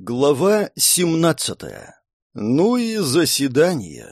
Глава 17. Ну и заседание.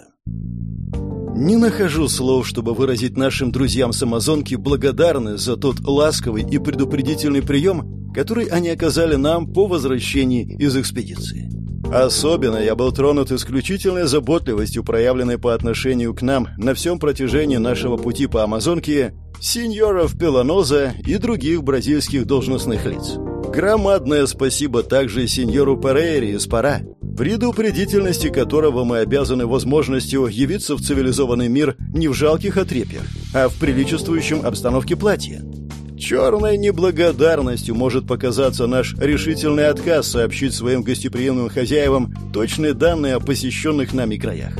Не нахожу слов, чтобы выразить нашим друзьям с Амазонки благодарность за тот ласковый и предупредительный прием, который они оказали нам по возвращении из экспедиции. Особенно я был тронут исключительной заботливостью, проявленной по отношению к нам на всем протяжении нашего пути по Амазонке, сеньоров Пеланоза и других бразильских должностных лиц. Громадное спасибо также сеньору Перейре из Пара, предупредительности которого мы обязаны возможностью явиться в цивилизованный мир не в жалких отрепьях, а в приличествующем обстановке платья. Черной неблагодарностью может показаться наш решительный отказ сообщить своим гостеприимным хозяевам точные данные о посещенных нами краях.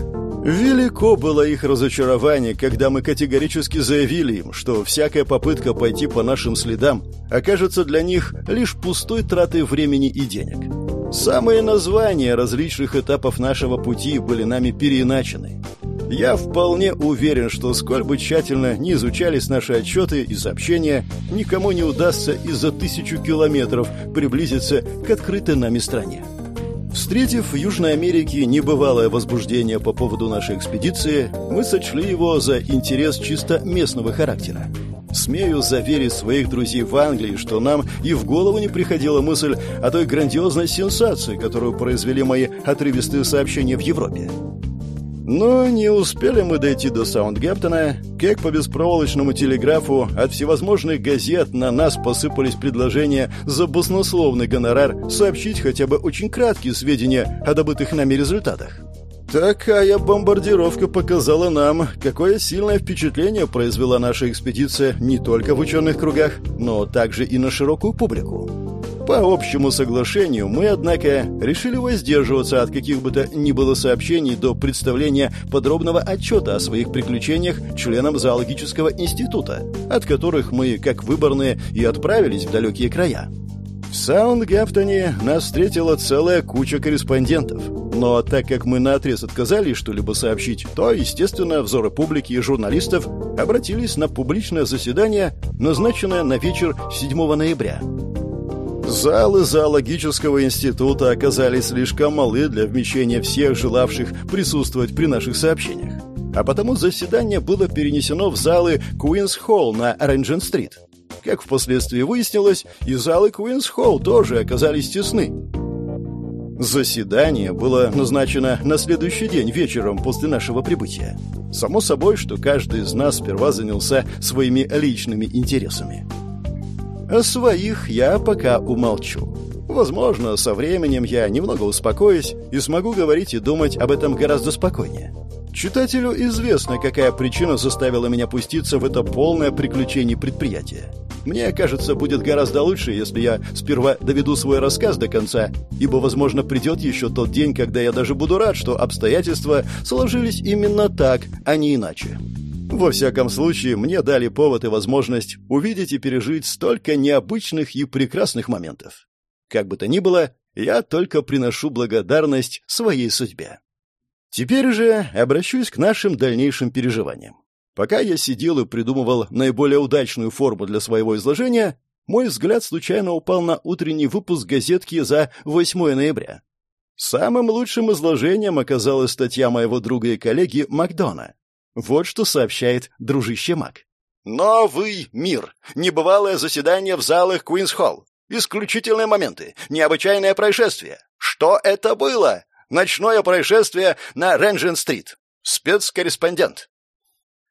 Велико было их разочарование, когда мы категорически заявили им, что всякая попытка пойти по нашим следам окажется для них лишь пустой тратой времени и денег. Самые названия различных этапов нашего пути были нами переиначены. Я вполне уверен, что сколь бы тщательно не изучались наши отчеты и сообщения, никому не удастся из-за тысячу километров приблизиться к открытой нами стране. Встретив в Южной Америке небывалое возбуждение по поводу нашей экспедиции, мы сочли его за интерес чисто местного характера. Смею заверить своих друзей в Англии, что нам и в голову не приходила мысль о той грандиозной сенсации, которую произвели мои отрывистые сообщения в Европе. Но не успели мы дойти до Саундгемптона, как по беспроволочному телеграфу от всевозможных газет на нас посыпались предложения за баснословный гонорар сообщить хотя бы очень краткие сведения о добытых нами результатах. Такая бомбардировка показала нам, какое сильное впечатление произвела наша экспедиция не только в ученых кругах, но также и на широкую публику. По общему соглашению мы, однако, решили воздерживаться от каких бы то ни было сообщений до представления подробного отчета о своих приключениях членам зоологического института, от которых мы, как выборные, и отправились в далекие края. В Саундгафтоне нас встретила целая куча корреспондентов. Но так как мы наотрез отказались что-либо сообщить, то, естественно, взоры публики и журналистов обратились на публичное заседание, назначенное на вечер 7 ноября. Залы зоологического института оказались слишком малы для вмещения всех желавших присутствовать при наших сообщениях. А потому заседание было перенесено в залы Куинс-Холл на Риджент-стрит. Как впоследствии выяснилось, и залы Куинс-Холл тоже оказались тесны. Заседание было назначено на следующий день вечером после нашего прибытия. Само собой, что каждый из нас сперва занялся своими личными интересами. О своих я пока умолчу. Возможно, со временем я немного успокоюсь и смогу говорить и думать об этом гораздо спокойнее. Читателю известно, какая причина заставила меня пуститься в это полное приключение предприятие. Мне кажется, будет гораздо лучше, если я сперва доведу свой рассказ до конца, ибо, возможно, придет еще тот день, когда я даже буду рад, что обстоятельства сложились именно так, а не иначе. Во всяком случае, мне дали повод и возможность увидеть и пережить столько необычных и прекрасных моментов. Как бы то ни было, я только приношу благодарность своей судьбе. Теперь же обращусь к нашим дальнейшим переживаниям. Пока я сидел и придумывал наиболее удачную форму для своего изложения, мой взгляд случайно упал на утренний выпуск газетки за 8 ноября. Самым лучшим изложением оказалась статья моего друга и коллеги Макдона, вот что сообщает дружище Мак. «Новый мир! Небывалое заседание в залах Куинс-Холл! Исключительные моменты! Необычайное происшествие! Что это было? Ночное происшествие на Риджент-стрит! Спецкорреспондент!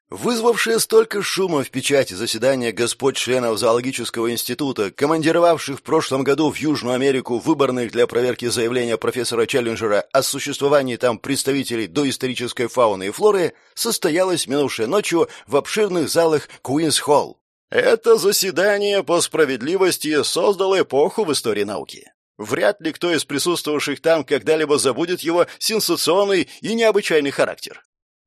Вызвавшее столько шума в печати заседания господ членов зоологического института, командировавших в прошлом году в Южную Америку выборных для проверки заявления профессора Челленджера о существовании там представителей доисторической фауны и флоры, состоялось минувшей ночью в обширных залах Куинс-Холл. Это заседание по справедливости создало эпоху в истории науки. Вряд ли кто из присутствовавших там когда-либо забудет его сенсационный и необычайный характер.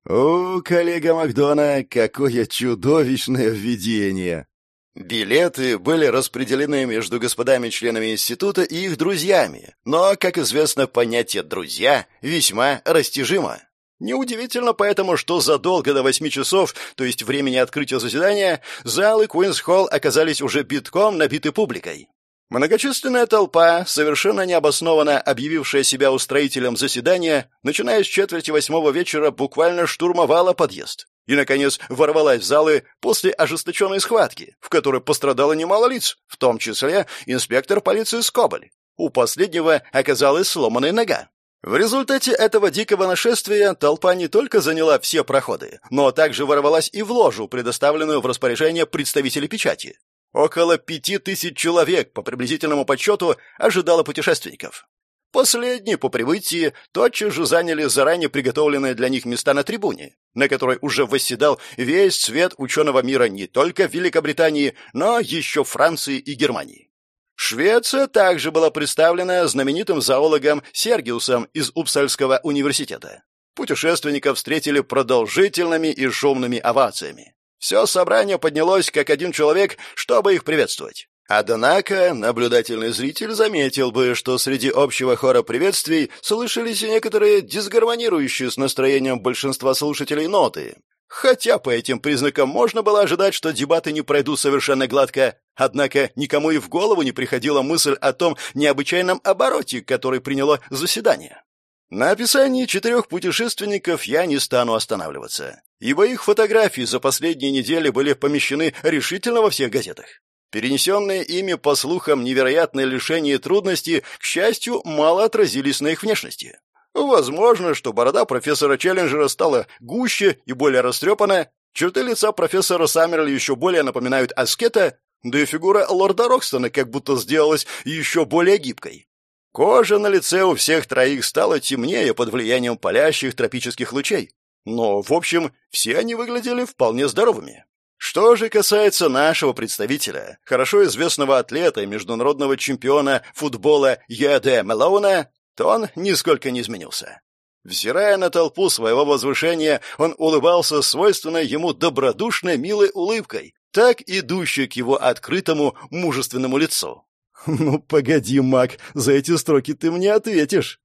«О, коллега Макдона, какое чудовищное введение!» Билеты были распределены между господами-членами института и их друзьями, но, как известно, понятие «друзья» весьма растяжимо. Неудивительно поэтому, что задолго до восьми часов, то есть времени открытия заседания, залы Куинс-Холл оказались уже битком набиты публикой. Многочисленная толпа, совершенно необоснованно объявившая себя устроителем заседания, начиная с четверти восьмого вечера, буквально штурмовала подъезд. И, наконец, ворвалась в залы после ожесточенной схватки, в которой пострадало немало лиц, в том числе инспектор полиции Скоболь. У последнего оказалась сломанная нога. В результате этого дикого нашествия толпа не только заняла все проходы, но также ворвалась и в ложу, предоставленную в распоряжение представителей печати. Около пяти тысяч человек, по приблизительному подсчету, ожидало путешественников. Последние по прибытии тотчас же заняли заранее приготовленные для них места на трибуне, на которой уже восседал весь цвет ученого мира не только Великобритании, но еще Франции и Германии. Швеция также была представлена знаменитым зоологом Сергиусом из Упсальского университета. Путешественников встретили продолжительными и шумными овациями. Все собрание поднялось как один человек, чтобы их приветствовать. Однако наблюдательный зритель заметил бы, что среди общего хора приветствий слышались и некоторые дисгармонирующие с настроением большинства слушателей ноты. Хотя по этим признакам можно было ожидать, что дебаты не пройдут совершенно гладко, однако никому и в голову не приходила мысль о том необычайном обороте, который приняло заседание. На описании четырех путешественников я не стану останавливаться, ибо их фотографии за последние недели были помещены решительно во всех газетах. Перенесенные ими, по слухам, невероятные лишения и трудности, к счастью, мало отразились на их внешности. Возможно, что борода профессора Челленджера стала гуще и более растрепанная, черты лица профессора Саммерли еще более напоминают аскета, да и фигура лорда Рокстона как будто сделалась еще более гибкой. Кожа на лице у всех троих стала темнее под влиянием палящих тропических лучей. Но, в общем, все они выглядели вполне здоровыми. Что же касается нашего представителя, хорошо известного атлета и международного чемпиона футбола Яде Мелоуна, то он нисколько не изменился. Взирая на толпу своего возвышения, он улыбался свойственной ему добродушной, милой улыбкой, так идущей к его открытому, мужественному лицу. «Ну, погоди, маг, за эти строки ты мне ответишь».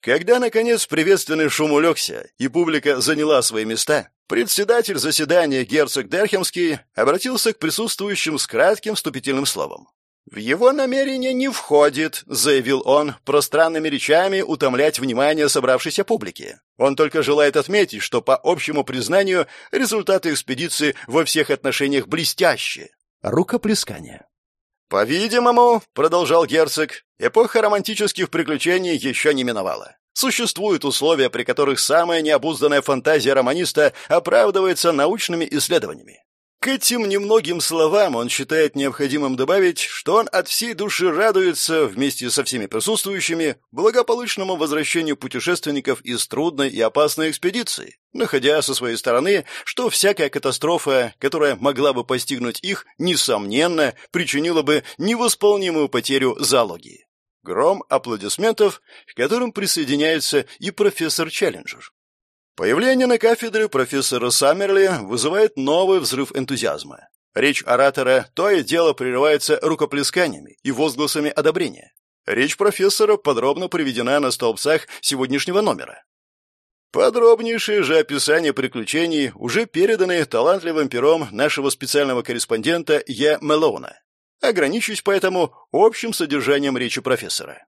Когда, наконец, приветственный шум улегся, и публика заняла свои места, председатель заседания герцог Дерхемский обратился к присутствующим с кратким вступительным словом. «В его намерение не входит», — заявил он, пространными речами утомлять внимание собравшейся публики. Он только желает отметить, что, по общему признанию, результаты экспедиции во всех отношениях блестящие. Рукоплескание. «По-видимому, — продолжал герцог, — эпоха романтических приключений еще не миновала. Существуют условия, при которых самая необузданная фантазия романиста оправдывается научными исследованиями. К этим немногим словам он считает необходимым добавить, что он от всей души радуется вместе со всеми присутствующими благополучному возвращению путешественников из трудной и опасной экспедиции, находя со своей стороны, что всякая катастрофа, которая могла бы постигнуть их, несомненно, причинила бы невосполнимую потерю залоги. Гром аплодисментов, к которым присоединяется и профессор Челленджер. Появление на кафедре профессора Саммерли вызывает новый взрыв энтузиазма. Речь оратора то и дело прерывается рукоплесканиями и возгласами одобрения. Речь профессора подробно приведена на столбцах сегодняшнего номера. Подробнейшие же описания приключений уже переданы талантливым пером нашего специального корреспондента Я Мелоуна. Ограничусь поэтому общим содержанием речи профессора.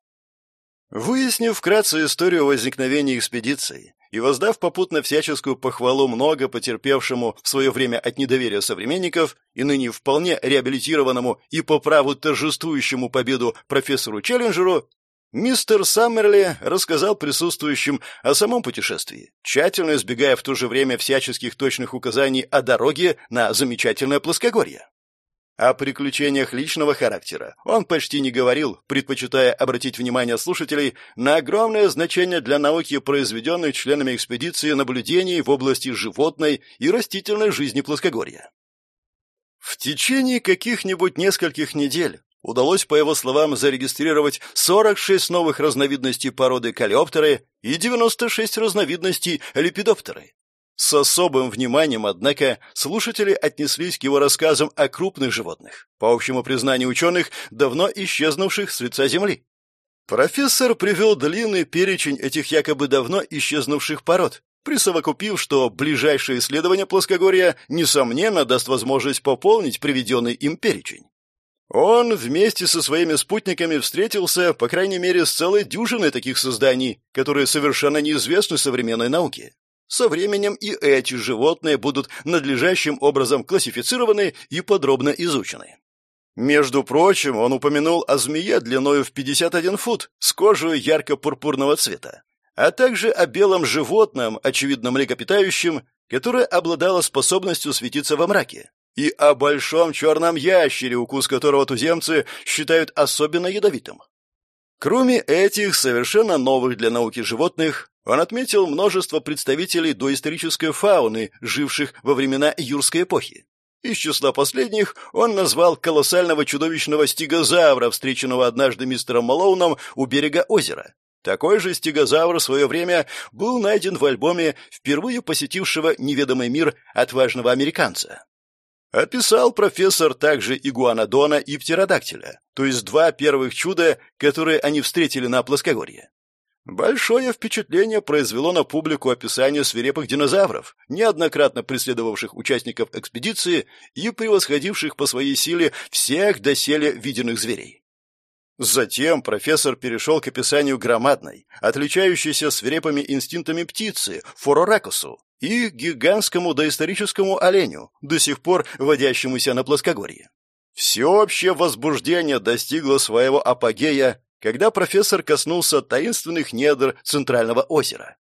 Выяснив вкратце историю возникновения экспедиции и воздав попутно всяческую похвалу много потерпевшему в свое время от недоверия современников и ныне вполне реабилитированному и по праву торжествующему победу профессору Челленджеру, мистер Саммерли рассказал присутствующим о самом путешествии, тщательно избегая в то же время всяческих точных указаний о дороге на замечательное плоскогорье. О приключениях личного характера он почти не говорил, предпочитая обратить внимание слушателей на огромное значение для науки произведенных членами экспедиции наблюдений в области животной и растительной жизни плоскогорья. В течение каких-нибудь нескольких недель удалось, по его словам, зарегистрировать 46 новых разновидностей породы калиоптеры и 96 разновидностей лепидоптеры. С особым вниманием, однако, слушатели отнеслись к его рассказам о крупных животных, по общему признанию ученых, давно исчезнувших с лица Земли. Профессор привел длинный перечень этих якобы давно исчезнувших пород, присовокупив, что ближайшее исследование плоскогорья, несомненно, даст возможность пополнить приведенный им перечень. Он вместе со своими спутниками встретился, по крайней мере, с целой дюжиной таких созданий, которые совершенно неизвестны современной науке. Со временем и эти животные будут надлежащим образом классифицированы и подробно изучены. Между прочим, он упомянул о змее длиною в 51 фут с кожей ярко-пурпурного цвета, а также о белом животном, очевидно млекопитающем, которое обладало способностью светиться во мраке, и о большом черном ящере, укус которого туземцы считают особенно ядовитым. Кроме этих совершенно новых для науки животных, он отметил множество представителей доисторической фауны, живших во времена юрской эпохи. Из числа последних он назвал колоссального чудовищного стегозавра, встреченного однажды мистером Малоуном у берега озера. Такой же стегозавр в свое время был найден в альбоме впервые посетившего неведомый мир отважного американца. Описал профессор также игуанодона и птеродактиля, то есть два первых чуда, которые они встретили на плоскогорье. Большое впечатление произвело на публику описание свирепых динозавров, неоднократно преследовавших участников экспедиции и превосходивших по своей силе всех доселе виденных зверей. Затем профессор перешел к описанию громадной, отличающейся свирепыми инстинктами птицы, фороракусу, и гигантскому доисторическому оленю, до сих пор водящемуся на плоскогорье. Всеобщее возбуждение достигло своего апогея когда профессор коснулся таинственных недр Центрального озера.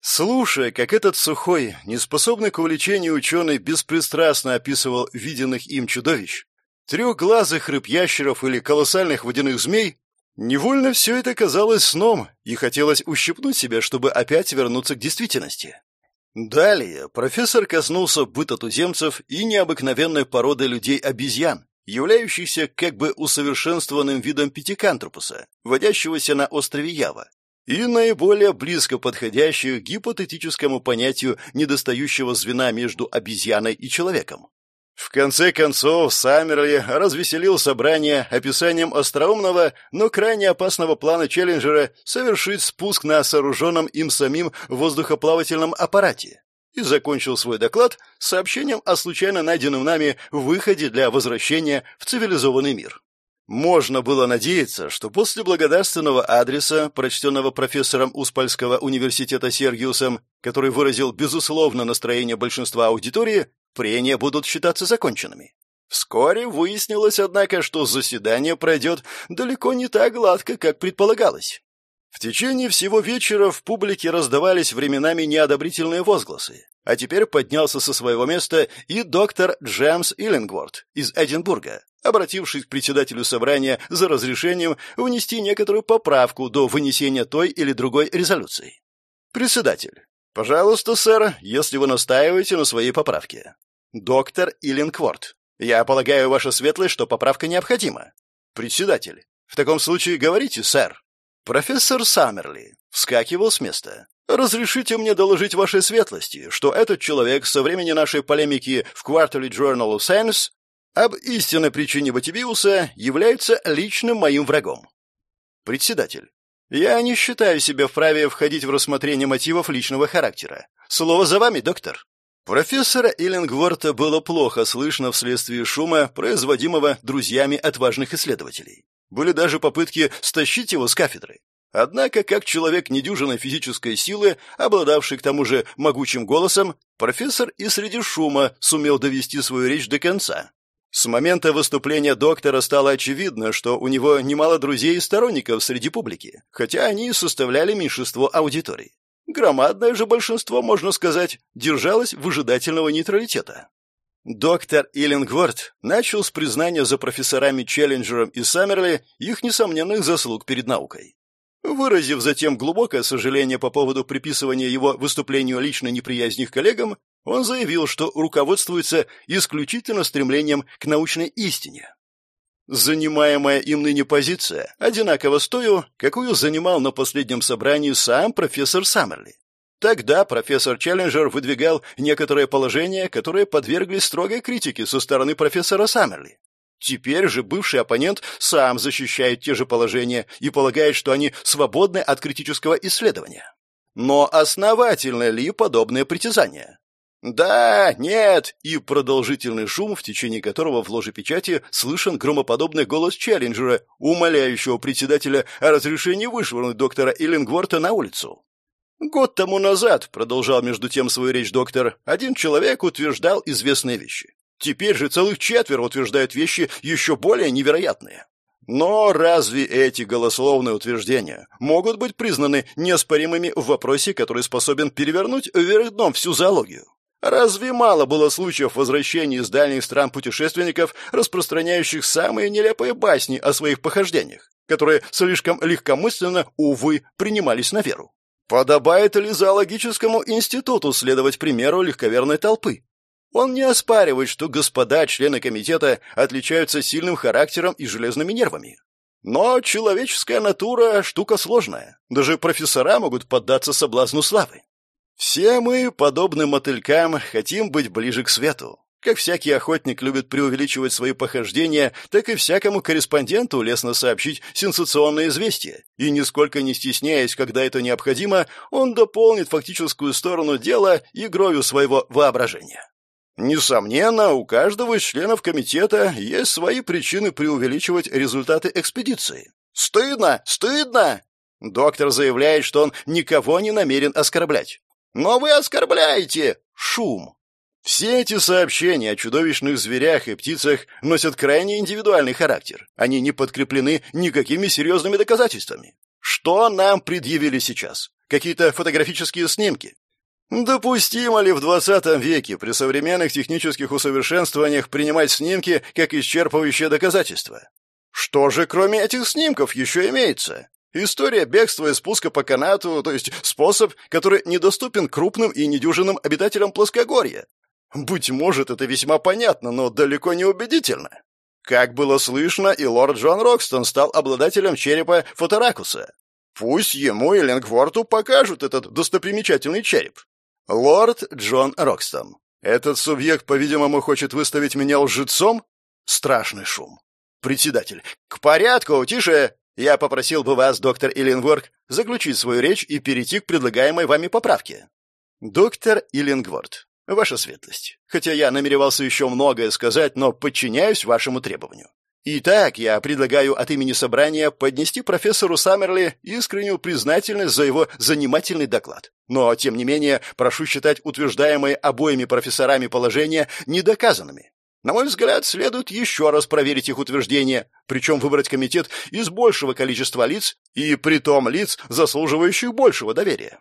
Слушая, как этот сухой, неспособный к увлечению ученый беспристрастно описывал виденных им чудовищ, трехглазых рыб-ящеров или колоссальных водяных змей, невольно все это казалось сном, и хотелось ущипнуть себя, чтобы опять вернуться к действительности. Далее профессор коснулся быта туземцев и необыкновенной породы людей-обезьян, являющийся как бы усовершенствованным видом пятикантропуса, водящегося на острове Ява, и наиболее близко подходящих гипотетическому понятию недостающего звена между обезьяной и человеком. В конце концов, Саммерли развеселил собрание описанием остроумного, но крайне опасного плана Челленджера совершить спуск на сооруженном им самим воздухоплавательном аппарате, и закончил свой доклад сообщением о случайно найденном нами выходе для возвращения в цивилизованный мир. Можно было надеяться, что после благодарственного адреса, прочтенного профессором Успальского университета Сергиусом, который выразил безусловно настроение большинства аудитории, прения будут считаться законченными. Вскоре выяснилось, однако, что заседание пройдет далеко не так гладко, как предполагалось. В течение всего вечера в публике раздавались временами неодобрительные возгласы, а теперь поднялся со своего места и доктор Джеймс Иллингворд из Эдинбурга, обратившись к председателю собрания за разрешением внести некоторую поправку до вынесения той или другой резолюции. Председатель. Пожалуйста, сэр, если вы настаиваете на своей поправке. Доктор Иллингворд. Я полагаю, ваша светлость, что поправка необходима. Председатель. В таком случае говорите, сэр. Профессор Саммерли вскакивал с места. «Разрешите мне доложить вашей светлости, что этот человек со времени нашей полемики в Quarterly Journal of Science об истинной причине Батибиуса является личным моим врагом». Председатель. «Я не считаю себя вправе входить в рассмотрение мотивов личного характера. Слово за вами, доктор». Профессора Иллингворта было плохо слышно вследствие шума, производимого друзьями отважных исследователей. Были даже попытки стащить его с кафедры. Однако, как человек недюжинной физической силы, обладавший к тому же могучим голосом, профессор и среди шума сумел довести свою речь до конца. С момента выступления доктора стало очевидно, что у него немало друзей и сторонников среди публики, хотя они и составляли меньшинство аудитории. Громадное же большинство, можно сказать, держалось выжидательного нейтралитета. Доктор Иллингворд начал с признания за профессорами Челленджером и Саммерли их несомненных заслуг перед наукой. Выразив затем глубокое сожаление по поводу приписывания его выступлению личной неприязни к коллегам, он заявил, что руководствуется исключительно стремлением к научной истине. Занимаемая им ныне позиция одинаково с той, какую занимал на последнем собрании сам профессор Саммерли. Тогда профессор Челленджер выдвигал некоторые положения, которые подверглись строгой критике со стороны профессора Саммерли. Теперь же бывший оппонент сам защищает те же положения и полагает, что они свободны от критического исследования. Но основательны ли подобные притязания? «Да, нет!» и продолжительный шум, в течение которого в ложе печати слышен громоподобный голос Челленджера, умоляющего председателя о разрешении вышвырнуть доктора Иллингворта на улицу. Год тому назад, продолжал между тем свою речь доктор, один человек утверждал известные вещи. Теперь же целых четверо утверждают вещи еще более невероятные. Но разве эти голословные утверждения могут быть признаны неоспоримыми в вопросе, который способен перевернуть вверх дном всю зоологию? Разве мало было случаев возвращения из дальних стран путешественников, распространяющих самые нелепые басни о своих похождениях, которые слишком легкомысленно, увы, принимались на веру? Подобает ли зоологическому институту следовать примеру легковерной толпы? Он не оспаривает, что господа члены комитета отличаются сильным характером и железными нервами. Но человеческая натура – штука сложная. Даже профессора могут поддаться соблазну славы. Все мы, подобны мотылькам, хотим быть ближе к свету. Как всякий охотник любит преувеличивать свои похождения, так и всякому корреспонденту лестно сообщить сенсационные известия. И нисколько не стесняясь, когда это необходимо, он дополнит фактическую сторону дела игрою своего воображения. Несомненно, у каждого из членов комитета есть свои причины преувеличивать результаты экспедиции. Стыдно, стыдно! Доктор заявляет, что он никого не намерен оскорблять. Но вы оскорбляете! Шум! Все эти сообщения о чудовищных зверях и птицах носят крайне индивидуальный характер. Они не подкреплены никакими серьезными доказательствами. Что нам предъявили сейчас? Какие-то фотографические снимки? Допустимо ли в 20 веке при современных технических усовершенствованиях принимать снимки как исчерпывающее доказательство? Что же кроме этих снимков еще имеется? История бегства и спуска по канату, то есть способ, который недоступен крупным и недюжинным обитателям плоскогорья. Быть может, это весьма понятно, но далеко не убедительно. Как было слышно, и лорд Джон Рокстон стал обладателем черепа фоторакуса. Пусть ему и Лингворту покажут этот достопримечательный череп. Лорд Джон Рокстон. Этот субъект, по-видимому, хочет выставить меня лжецом? Страшный шум. Председатель. К порядку, тише! Я попросил бы вас, доктор Иллингворд, заключить свою речь и перейти к предлагаемой вами поправке. Доктор Иллингворд, ваша светлость, хотя я намеревался еще многое сказать, но подчиняюсь вашему требованию. Итак, я предлагаю от имени собрания поднести профессору Саммерли искреннюю признательность за его занимательный доклад. Но, тем не менее, прошу считать утверждаемые обоими профессорами положения недоказанными. На мой взгляд, следует еще раз проверить их утверждения, причем выбрать комитет из большего количества лиц и притом лиц, заслуживающих большего доверия.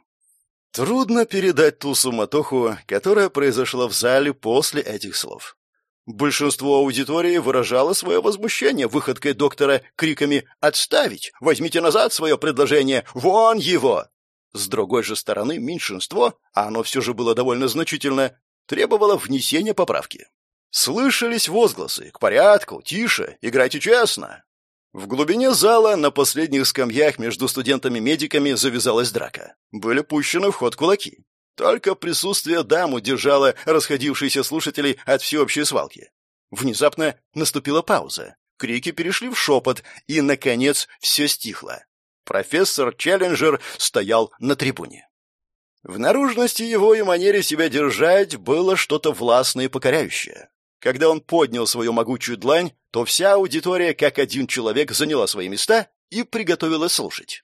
Трудно передать ту суматоху, которая произошла в зале после этих слов. Большинство аудитории выражало свое возмущение выходкой доктора криками «Отставить! Возьмите назад свое предложение! Вон его!» С другой же стороны, меньшинство, а оно все же было довольно значительно, требовало внесения поправки. Слышались возгласы «К порядку! Тише! Играйте честно!» В глубине зала на последних скамьях между студентами-медиками завязалась драка. Были пущены в ход кулаки. Только присутствие дам удержало расходившиеся слушателей от всеобщей свалки. Внезапно наступила пауза. Крики перешли в шепот, и, наконец, все стихло. Профессор Челленджер стоял на трибуне. В наружности его и манере себя держать было что-то властное и покоряющее. Когда он поднял свою могучую длань, то вся аудитория, как один человек, заняла свои места и приготовилась слушать.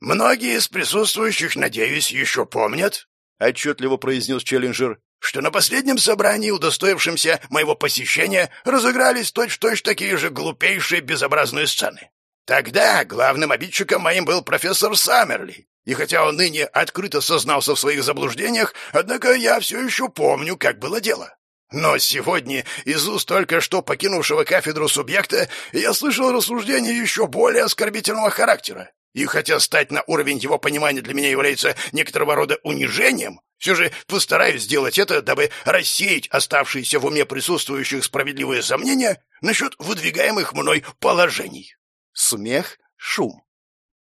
«Многие из присутствующих, надеюсь, еще помнят», — отчетливо произнес Челленджер, «что на последнем собрании, удостоившемся моего посещения, разыгрались точь-в-точь -точь такие же глупейшие безобразные сцены. Тогда главным обидчиком моим был профессор Саммерли, и хотя он ныне открыто сознался в своих заблуждениях, однако я все еще помню, как было дело. Но сегодня из уст только что покинувшего кафедру субъекта я слышал рассуждения еще более оскорбительного характера. И хотя стать на уровень его понимания для меня является некоторого рода унижением, все же постараюсь сделать это, дабы рассеять оставшиеся в уме присутствующих справедливые сомнения насчет выдвигаемых мной положений. Смех, шум.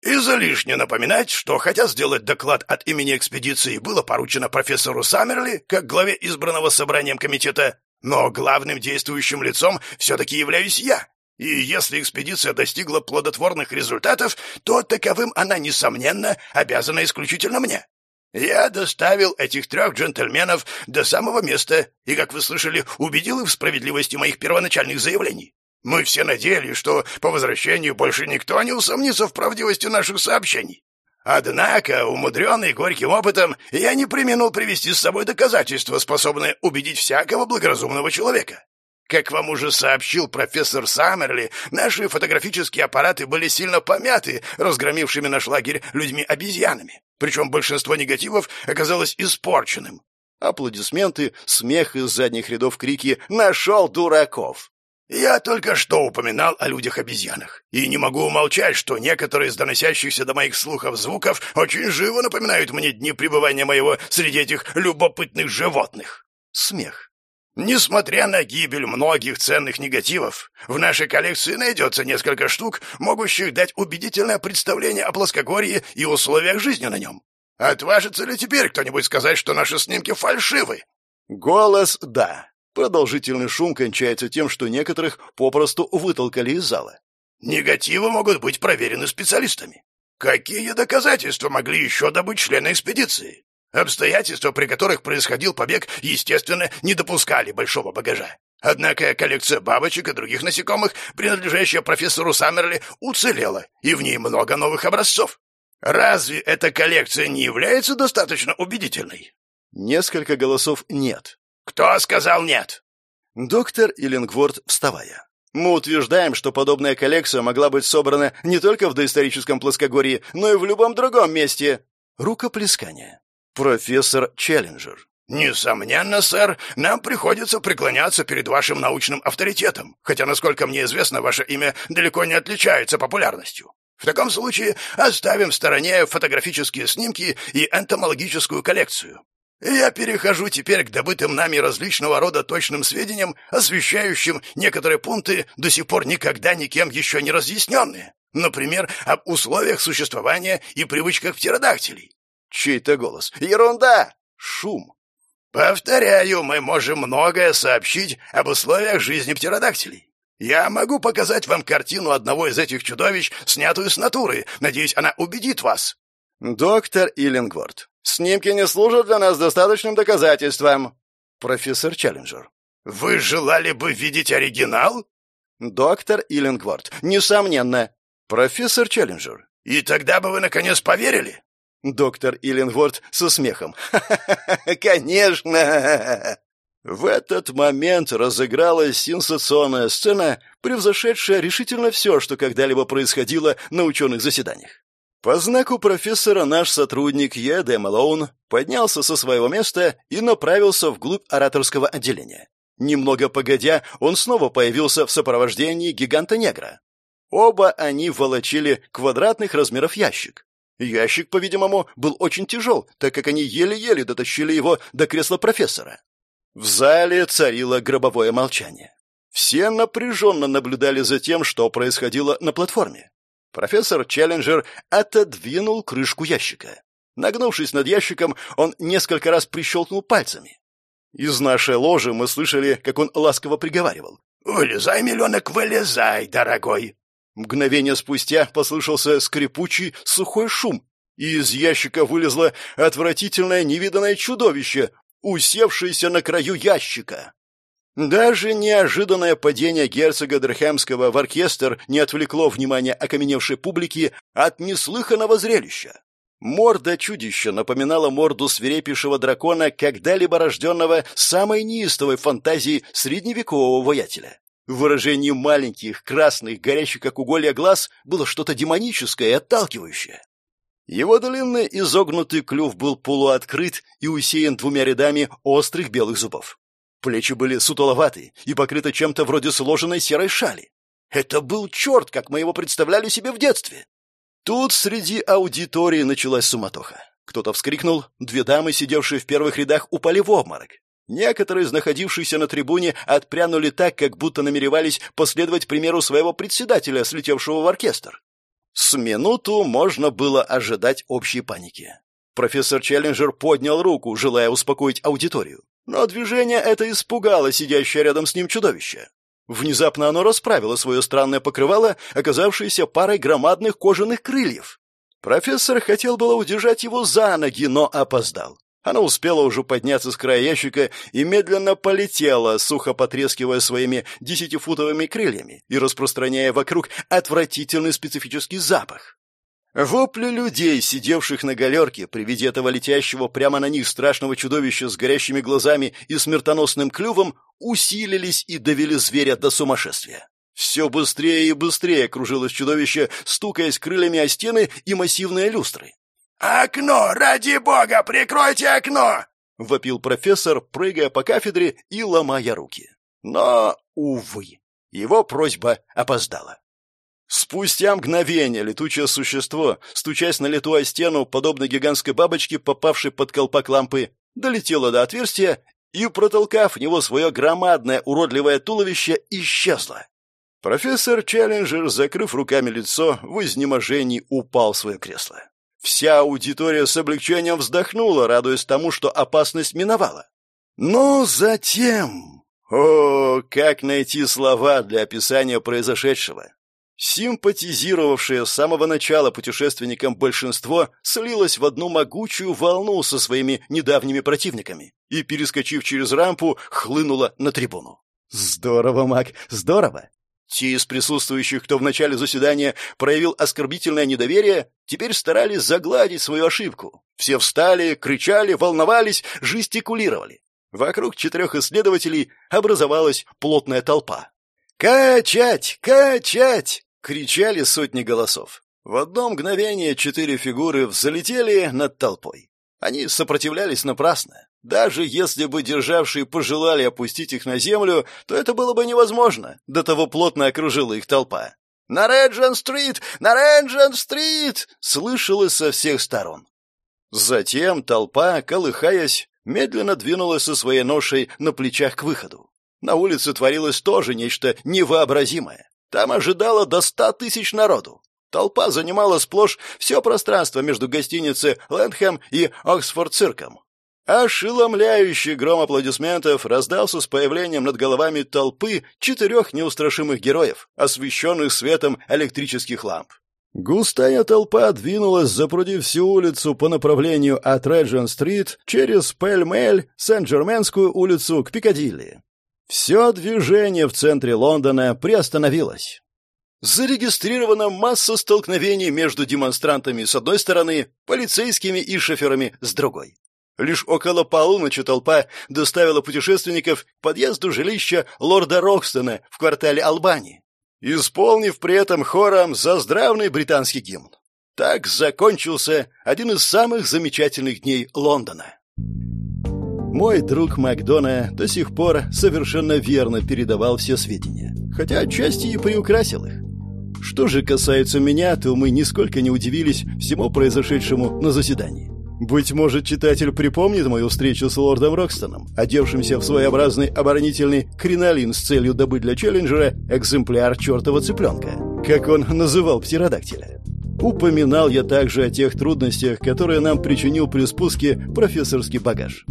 Излишне напоминать, что хотя сделать доклад от имени экспедиции было поручено профессору Саммерли, как главе избранного собранием комитета, но главным действующим лицом все-таки являюсь я. И если экспедиция достигла плодотворных результатов, то таковым она, несомненно, обязана исключительно мне. Я доставил этих трех джентльменов до самого места и, как вы слышали, убедил их в справедливости моих первоначальных заявлений. Мы все надеялись, что по возвращению больше никто не усомнится в правдивости наших сообщений. Однако, умудренный горьким опытом, я не применил привести с собой доказательства, способные убедить всякого благоразумного человека. Как вам уже сообщил профессор Саммерли, наши фотографические аппараты были сильно помяты разгромившими наш лагерь людьми-обезьянами. Причем большинство негативов оказалось испорченным. Аплодисменты, смех из задних рядов крики «Нашел дураков!» Я только что упоминал о людях-обезьянах, и не могу умолчать, что некоторые из доносящихся до моих слухов звуков очень живо напоминают мне дни пребывания моего среди этих любопытных животных. Смех. Несмотря на гибель многих ценных негативов, в нашей коллекции найдется несколько штук, могущих дать убедительное представление о плоскогорье и условиях жизни на нем. Отважится ли теперь кто-нибудь сказать, что наши снимки фальшивы? Голос «да». Продолжительный шум кончается тем, что некоторых попросту вытолкали из зала. Негативы могут быть проверены специалистами. Какие доказательства могли еще добыть члены экспедиции? Обстоятельства, при которых происходил побег, естественно, не допускали большого багажа. Однако коллекция бабочек и других насекомых, принадлежащая профессору Саммерли, уцелела, и в ней много новых образцов. Разве эта коллекция не является достаточно убедительной? Несколько голосов «нет». Кто сказал «нет»? Доктор Иллингворд, вставая. Мы утверждаем, что подобная коллекция могла быть собрана не только в доисторическом плоскогорье, но и в любом другом месте. Рукоплескание. Профессор Челленджер. «Несомненно, сэр, нам приходится преклоняться перед вашим научным авторитетом, хотя, насколько мне известно, ваше имя далеко не отличается популярностью. В таком случае оставим в стороне фотографические снимки и энтомологическую коллекцию. Я перехожу теперь к добытым нами различного рода точным сведениям, освещающим некоторые пункты, до сих пор никогда никем еще не разъясненные. Например, об условиях существования и привычках птеродактилей. Чей-то голос. «Ерунда!» Шум. «Повторяю, мы можем многое сообщить об условиях жизни птеродактилей. Я могу показать вам картину одного из этих чудовищ, снятую с натуры. Надеюсь, она убедит вас». «Доктор Иллингворд, снимки не служат для нас достаточным доказательством». «Профессор Челленджер». «Вы желали бы видеть оригинал?» «Доктор Иллингворд, несомненно». «Профессор Челленджер». «И тогда бы вы, наконец, поверили?» Доктор Иллинворд со смехом. «Конечно!» В этот момент разыгралась сенсационная сцена, превзошедшая решительно все, что когда-либо происходило на ученых заседаниях. По знаку профессора наш сотрудник Е.Д. Мэлоун поднялся со своего места и направился вглубь ораторского отделения. Немного погодя, он снова появился в сопровождении гиганта-негра. Оба они волочили квадратных размеров ящик. Ящик, по-видимому, был очень тяжел, так как они еле-еле дотащили его до кресла профессора. В зале царило гробовое молчание. Все напряженно наблюдали за тем, что происходило на платформе. Профессор Челленджер отодвинул крышку ящика. Нагнувшись над ящиком, он несколько раз прищелкнул пальцами. Из нашей ложи мы слышали, как он ласково приговаривал. «Вылезай, миллионок, вылезай, дорогой!» Мгновение спустя послышался скрипучий сухой шум, и из ящика вылезло отвратительное невиданное чудовище, усевшееся на краю ящика. Даже неожиданное падение герцога Дрхемского в оркестр не отвлекло внимание окаменевшей публики от неслыханного зрелища. Морда чудища напоминала морду свирепейшего дракона, когда-либо рожденного самой неистовой фантазией средневекового воятеля. В выражении маленьких, красных, горящих как уголья глаз было что-то демоническое и отталкивающее. Его длинный изогнутый клюв был полуоткрыт и усеян двумя рядами острых белых зубов. Плечи были сутуловаты и покрыты чем-то вроде сложенной серой шали. Это был черт, как мы его представляли себе в детстве. Тут среди аудитории началась суматоха. Кто-то вскрикнул, две дамы, сидевшие в первых рядах, упали в обморок. Некоторые из находившихся на трибуне отпрянули так, как будто намеревались последовать примеру своего председателя, слетевшего в оркестр. С минуту можно было ожидать общей паники. Профессор Челленджер поднял руку, желая успокоить аудиторию. Но движение это испугало сидящее рядом с ним чудовище. Внезапно оно расправило свое странное покрывало, оказавшееся парой громадных кожаных крыльев. Профессор хотел было удержать его за ноги, но опоздал. Она успела уже подняться с края ящика и медленно полетела, сухо потрескивая своими десятифутовыми крыльями и распространяя вокруг отвратительный специфический запах. Вопли людей, сидевших на галерке, при виде этого летящего прямо на них страшного чудовища с горящими глазами и смертоносным клювом, усилились и довели зверя до сумасшествия. Все быстрее и быстрее кружилось чудовище, стукаясь крыльями о стены и массивные люстры. «Окно! Ради бога! Прикройте окно!» — вопил профессор, прыгая по кафедре и ломая руки. Но, увы, его просьба опоздала. Спустя мгновение летучее существо, стучась на лету о стену, подобно гигантской бабочке, попавшей под колпак лампы, долетело до отверстия и, протолкав в него свое громадное уродливое туловище, исчезло. Профессор Челленджер, закрыв руками лицо, в изнеможении упал в свое кресло. Вся аудитория с облегчением вздохнула, радуясь тому, что опасность миновала. Но затем... О, как найти слова для описания произошедшего? Симпатизировавшее с самого начала путешественникам большинство слилось в одну могучую волну со своими недавними противниками и, перескочив через рампу, хлынуло на трибуну. «Здорово, Мак, здорово!» Те из присутствующих, кто в начале заседания проявил оскорбительное недоверие, теперь старались загладить свою ошибку. Все встали, кричали, волновались, жестикулировали. Вокруг четырех исследователей образовалась плотная толпа. «Качать! Качать!» Кричали сотни голосов. В одно мгновение четыре фигуры взлетели над толпой. Они сопротивлялись напрасно. Даже если бы державшие пожелали опустить их на землю, то это было бы невозможно. До того плотно окружила их толпа. «На Реджен-стрит! На Реджен-стрит!» слышалось со всех сторон. Затем толпа, колыхаясь, медленно двинулась со своей ношей на плечах к выходу. На улице творилось тоже нечто невообразимое. Там ожидало до ста тысяч народу. Толпа занимала сплошь все пространство между гостиницей «Лэндхэм» и «Оксфорд-цирком». Ошеломляющий гром аплодисментов раздался с появлением над головами толпы четырех неустрашимых героев, освещенных светом электрических ламп. Густая толпа двинулась, запрудив всю улицу по направлению от Реджен-стрит через Пэль-Мэль, Сент-Жерменскую улицу к Пикадилли. Все движение в центре Лондона приостановилось. Зарегистрирована масса столкновений между демонстрантами с одной стороны, полицейскими и шоферами с другой. Лишь около полуночи толпа доставила путешественников к подъезду жилища лорда Рокстона в квартале Албании, исполнив при этом хором заздравный британский гимн. Так закончился один из самых замечательных дней Лондона. Мой друг Макдона до сих пор совершенно верно передавал все сведения, хотя отчасти и приукрасил их. Что же касается меня, то мы нисколько не удивились всему произошедшему на заседании. Быть может, читатель припомнит мою встречу с лордом Рокстоном, одевшимся в своеобразный оборонительный кринолин с целью добыть для Челленджера экземпляр чертова цыпленка, как он называл птеродактиля. Упоминал я также о тех трудностях, которые нам причинил при спуске профессорский багаж.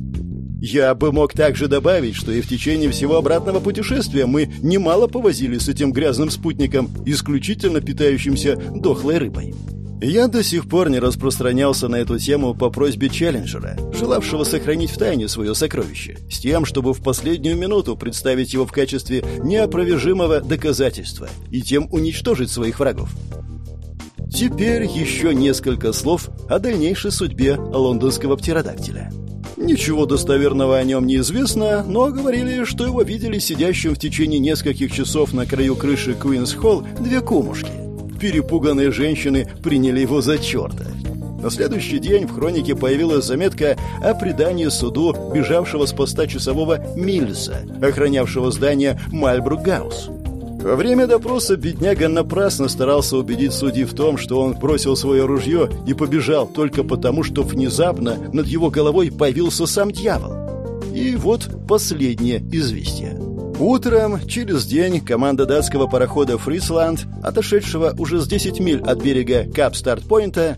Я бы мог также добавить, что и в течение всего обратного путешествия мы немало повозили с этим грязным спутником, исключительно питающимся дохлой рыбой. Я до сих пор не распространялся на эту тему по просьбе Челленджера, желавшего сохранить в тайне свое сокровище, с тем, чтобы в последнюю минуту представить его в качестве неопровержимого доказательства и тем уничтожить своих врагов. Теперь еще несколько слов о дальнейшей судьбе лондонского птеродактиля. Ничего достоверного о нем не известно, но говорили, что его видели сидящим в течение нескольких часов на краю крыши Куинс-Холл две кумушки. Перепуганные женщины приняли его за черта. На следующий день в хронике появилась заметка о предании суду бежавшего с поста часового Мильса, охранявшего здание Мальбрук-Гаусс. Во время допроса бедняга напрасно старался убедить судей в том, что он бросил свое ружье и побежал только потому, что внезапно над его головой появился сам дьявол. И вот последнее известие. Утром, через день, команда датского парохода «Фрисланд», отошедшего уже с 10 миль от берега Кап-Старт-Пойнта,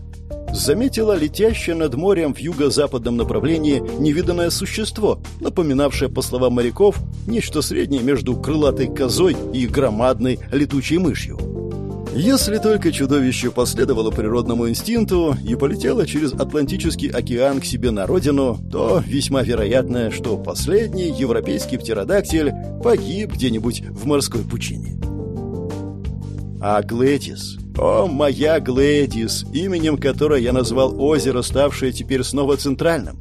заметила летящее над морем в юго-западном направлении невиданное существо, напоминавшее, по словам моряков, нечто среднее между крылатой козой и громадной летучей мышью. Если только чудовище последовало природному инстинкту и полетело через Атлантический океан к себе на родину, то весьма вероятно, что последний европейский птеродактиль погиб где-нибудь в морской пучине. А о, моя Глэдис, именем которой я назвал озеро, ставшее теперь снова центральным,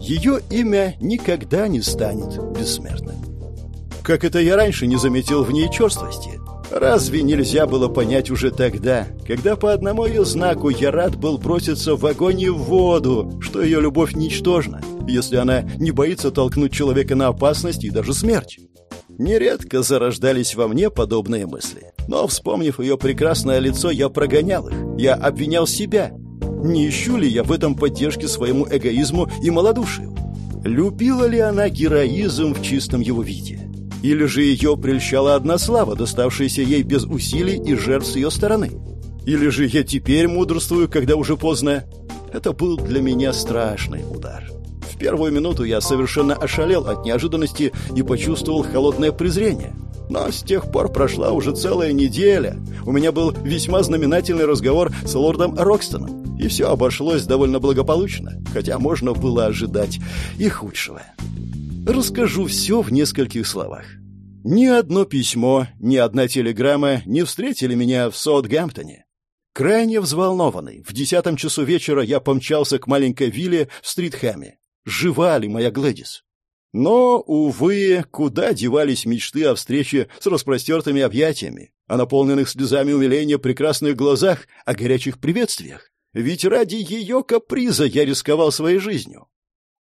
ее имя никогда не станет бессмертным. Как это я раньше не заметил в ней черствости? Разве нельзя было понять уже тогда, когда по одному ее знаку я рад был броситься в огонь и в воду, что ее любовь ничтожна, если она не боится толкнуть человека на опасность и даже смерть? Нередко зарождались во мне подобные мысли. Но, вспомнив ее прекрасное лицо, я прогонял их. Я обвинял себя. Не ищу ли я в этом поддержки своему эгоизму и малодушию? Любила ли она героизм в чистом его виде? Или же ее прельщала одна слава, доставшаяся ей без усилий и жертв с ее стороны? Или же я теперь мудрствую, когда уже поздно? Это был для меня страшный удар. В первую минуту я совершенно ошалел от неожиданности и почувствовал холодное презрение. Но с тех пор прошла уже целая неделя. У меня был весьма знаменательный разговор с лордом Рокстоном. И все обошлось довольно благополучно, хотя можно было ожидать и худшего. Расскажу все в нескольких словах. Ни одно письмо, ни одна телеграмма не встретили меня в Саутгемптоне. Крайне взволнованный, в десятом часу вечера я помчался к маленькой вилле в Стритхэме. Жива ли моя Глэдис? Но, увы, куда девались мечты о встрече с распростертыми объятиями, о наполненных слезами умиления прекрасных глазах, о горячих приветствиях? Ведь ради ее каприза я рисковал своей жизнью.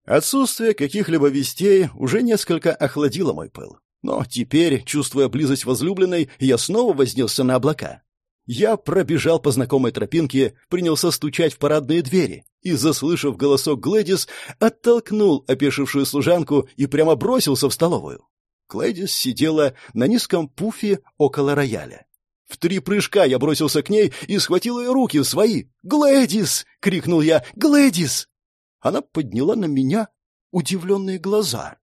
Отсутствие каких-либо вестей уже несколько охладило мой пыл. Но теперь, чувствуя близость возлюбленной, я снова вознесся на облака. Я пробежал по знакомой тропинке, принялся стучать в парадные двери и, заслышав голосок Глэдис, оттолкнул опешившую служанку и прямо бросился в столовую. Глэдис сидела на низком пуфе около рояля. В три прыжка я бросился к ней и схватил ее руки в свои. «Глэдис!» — крикнул я. «Глэдис!» Она подняла на меня удивленные глаза.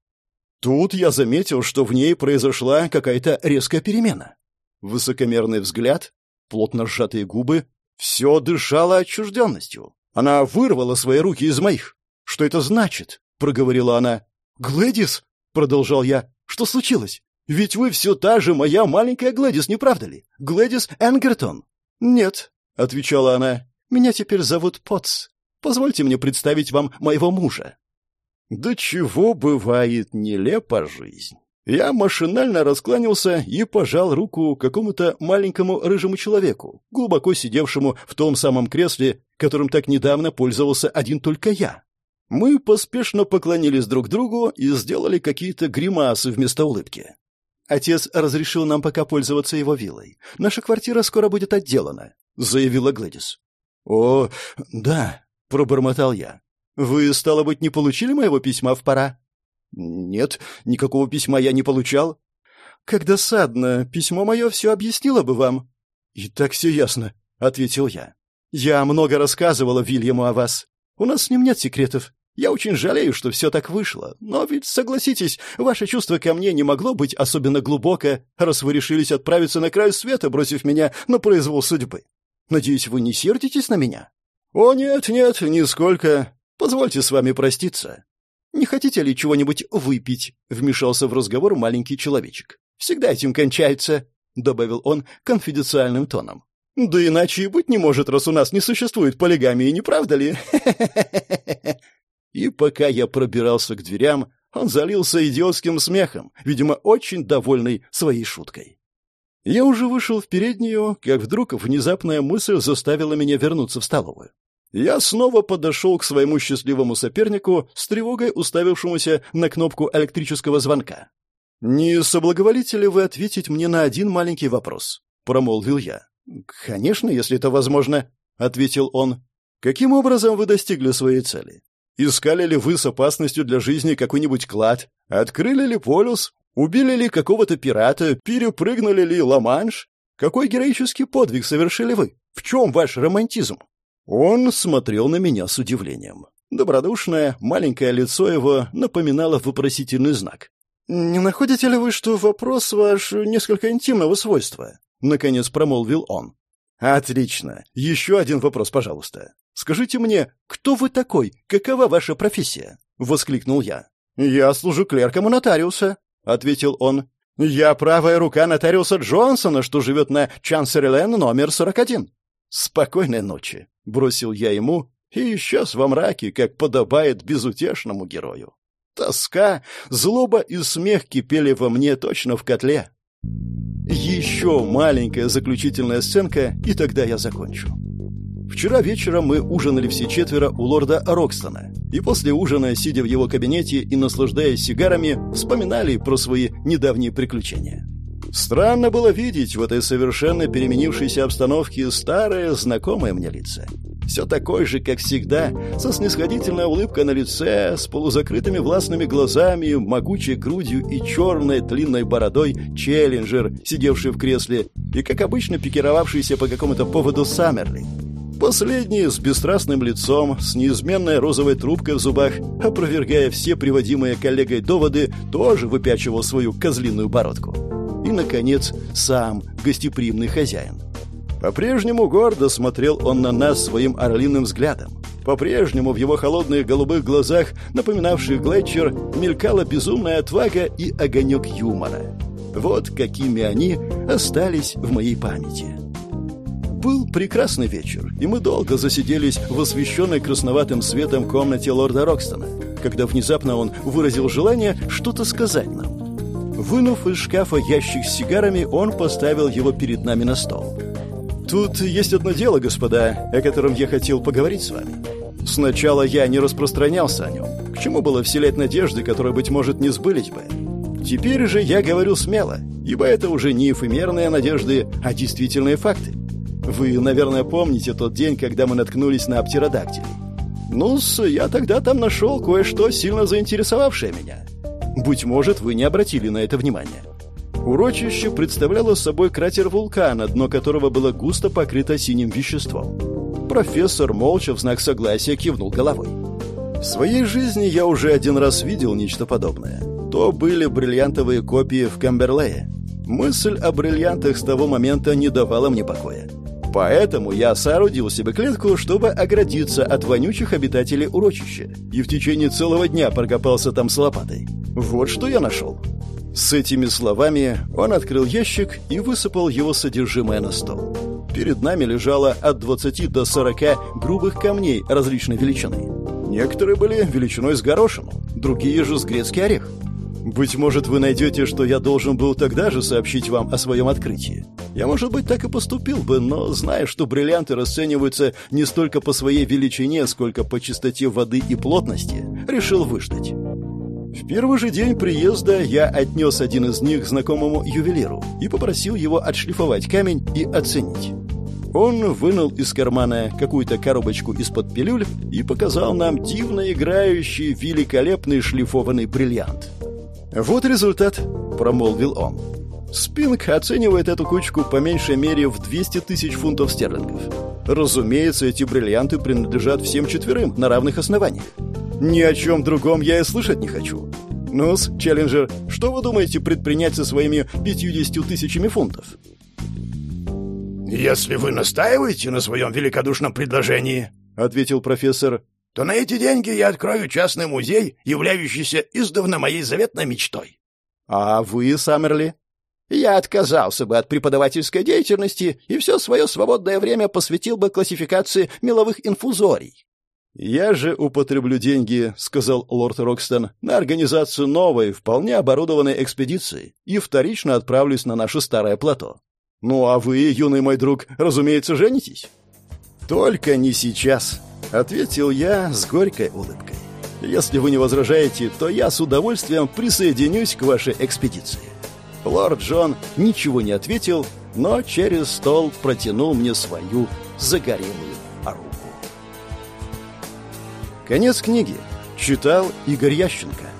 Тут я заметил, что в ней произошла какая-то резкая перемена. Высокомерный взгляд, плотно сжатые губы, все дышало отчужденностью. Она вырвала свои руки из моих. «Что это значит?» — проговорила она. «Глэдис!» — продолжал я. «Что случилось? Ведь вы все та же моя маленькая Глэдис, не правда ли? Глэдис Энгертон?» «Нет», — отвечала она. «Меня теперь зовут Потс. Позвольте мне представить вам моего мужа». До чего бывает нелепа жизнь. Я машинально раскланялся и пожал руку какому-то маленькому рыжему человеку, глубоко сидевшему в том самом кресле, которым так недавно пользовался один только я. Мы поспешно поклонились друг другу и сделали какие-то гримасы вместо улыбки. «Отец разрешил нам пока пользоваться его виллой. Наша квартира скоро будет отделана», — заявила Глэдис. «О, да», пробормотал я. «Вы, стало быть, не получили моего письма в пора?» «Нет, никакого письма я не получал». «Как досадно. Письмо мое все объяснило бы вам». «И так все ясно», — ответил я. «Я много рассказывала Вильяму о вас. У нас с ним нет секретов. Я очень жалею, что все так вышло. Но ведь, согласитесь, ваше чувство ко мне не могло быть особенно глубокое, раз вы решились отправиться на край света, бросив меня на произвол судьбы. Надеюсь, вы не сердитесь на меня?» «О, нет, нет, нисколько. Позвольте с вами проститься». «Не хотите ли чего-нибудь выпить?» — вмешался в разговор маленький человечек. «Всегда этим кончается», — добавил он конфиденциальным тоном. «Да иначе и быть не может, раз у нас не существует полигамии, не правда ли?» И пока я пробирался к дверям, он залился идиотским смехом, видимо, очень довольный своей шуткой. Я уже вышел в переднюю, как вдруг внезапная мысль заставила меня вернуться в столовую. Я снова подошел к своему счастливому сопернику с тревогой уставившемуся на кнопку электрического звонка. «Не соблаговолите ли вы ответить мне на один маленький вопрос?» — промолвил я. «Конечно, если это возможно», — ответил он. «Каким образом вы достигли своей цели? Искали ли вы с опасностью для жизни какой-нибудь клад? Открыли ли полюс? Убили ли какого-то пирата? Перепрыгнули ли Ла-Манш? Какой героический подвиг совершили вы? В чем ваш романтизм?» Он смотрел на меня с удивлением. Добродушное, маленькое лицо его напоминало вопросительный знак. «Не находите ли вы, что вопрос ваш несколько интимного свойства?» — наконец промолвил он. Отлично. Еще один вопрос, пожалуйста. Скажите мне, кто вы такой? Какова ваша профессия? Воскликнул я. Я служу клерком у нотариуса, ответил он. Я правая рука нотариуса Джонсона, что живет на Чансерилен номер 41. Спокойной ночи, бросил я ему и исчез во мраке, как подобает безутешному герою. Тоска, злоба и смех кипели во мне точно в котле. Еще маленькая заключительная сценка, и тогда я закончу. Вчера вечером мы ужинали все четверо у лорда Рокстона, и после ужина, сидя в его кабинете и наслаждаясь сигарами, вспоминали про свои недавние приключения. Странно было видеть в этой совершенно переменившейся обстановке старые, знакомые мне лица. Все такой же, как всегда, со снисходительной улыбкой на лице, с полузакрытыми властными глазами, могучей грудью и черной длинной бородой челленджер, сидевший в кресле, и, как обычно, пикировавшийся по какому-то поводу Саммерли. Последний с бесстрастным лицом, с неизменной розовой трубкой в зубах, опровергая все приводимые коллегой доводы, тоже выпячивал свою козлиную бородку. И, наконец, сам гостеприимный хозяин. По-прежнему гордо смотрел он на нас своим орлиным взглядом. По-прежнему в его холодных голубых глазах, напоминавших Глетчер, мелькала безумная отвага и огонек юмора. Вот какими они остались в моей памяти. Был прекрасный вечер, и мы долго засиделись в освещенной красноватым светом комнате лорда Рокстона, когда внезапно он выразил желание что-то сказать нам. Вынув из шкафа ящик с сигарами, он поставил его перед нами на стол. «Тут есть одно дело, господа, о котором я хотел поговорить с вами. Сначала я не распространялся о нем. К чему было вселять надежды, которые, быть может, не сбылись бы? Теперь же я говорю смело, ибо это уже не эфемерные надежды, а действительные факты. Вы, наверное, помните тот день, когда мы наткнулись на птеродактиль. ну я тогда там нашел кое-что, сильно заинтересовавшее меня. Быть может, вы не обратили на это внимания. Урочище представляло собой кратер вулкана, дно которого было густо покрыто синим веществом. Профессор молча в знак согласия кивнул головой. В своей жизни я уже один раз видел нечто подобное. То были бриллиантовые копии в Камберлее. Мысль о бриллиантах с того момента не давала мне покоя. Поэтому я соорудил себе клетку, чтобы оградиться от вонючих обитателей урочища, и в течение целого дня прокопался там с лопатой. Вот что я нашел. С этими словами он открыл ящик и высыпал его содержимое на стол. Перед нами лежало от 20 до 40 грубых камней различной величины. Некоторые были величиной с горошину, другие же с грецкий орех. Быть может, вы найдете, что я должен был тогда же сообщить вам о своем открытии. Я, может быть, так и поступил бы, но, зная, что бриллианты расцениваются не столько по своей величине, сколько по чистоте воды и плотности, решил выждать. Первый же день приезда я отнес один из них знакомому ювелиру и попросил его отшлифовать камень и оценить. Он вынул из кармана какую-то коробочку из-под пилюль и показал нам дивно играющий великолепный шлифованный бриллиант. «Вот результат», — промолвил он. Спинг оценивает эту кучку по меньшей мере в 200 тысяч фунтов стерлингов. Разумеется, эти бриллианты принадлежат всем четверым на равных основаниях. Ни о чем другом я и слышать не хочу. ну Челленджер, что вы думаете предпринять со своими 50 тысячами фунтов? «Если вы настаиваете на своем великодушном предложении», — ответил профессор, то на эти деньги я открою частный музей, являющийся издавна моей заветной мечтой. А вы, Саммерли? Я отказался бы от преподавательской деятельности и все свое свободное время посвятил бы классификации меловых инфузорий. «Я же употреблю деньги», — сказал лорд Рокстон, «на организацию новой, вполне оборудованной экспедиции и вторично отправлюсь на наше старое плато. Ну а вы, юный мой друг, разумеется, женитесь?» «Только не сейчас», — ответил я с горькой улыбкой. «Если вы не возражаете, то я с удовольствием присоединюсь к вашей экспедиции». Лорд Джон ничего не ответил, но через стол протянул мне свою загорелую. Конец книги. Читал Игорь Ященко.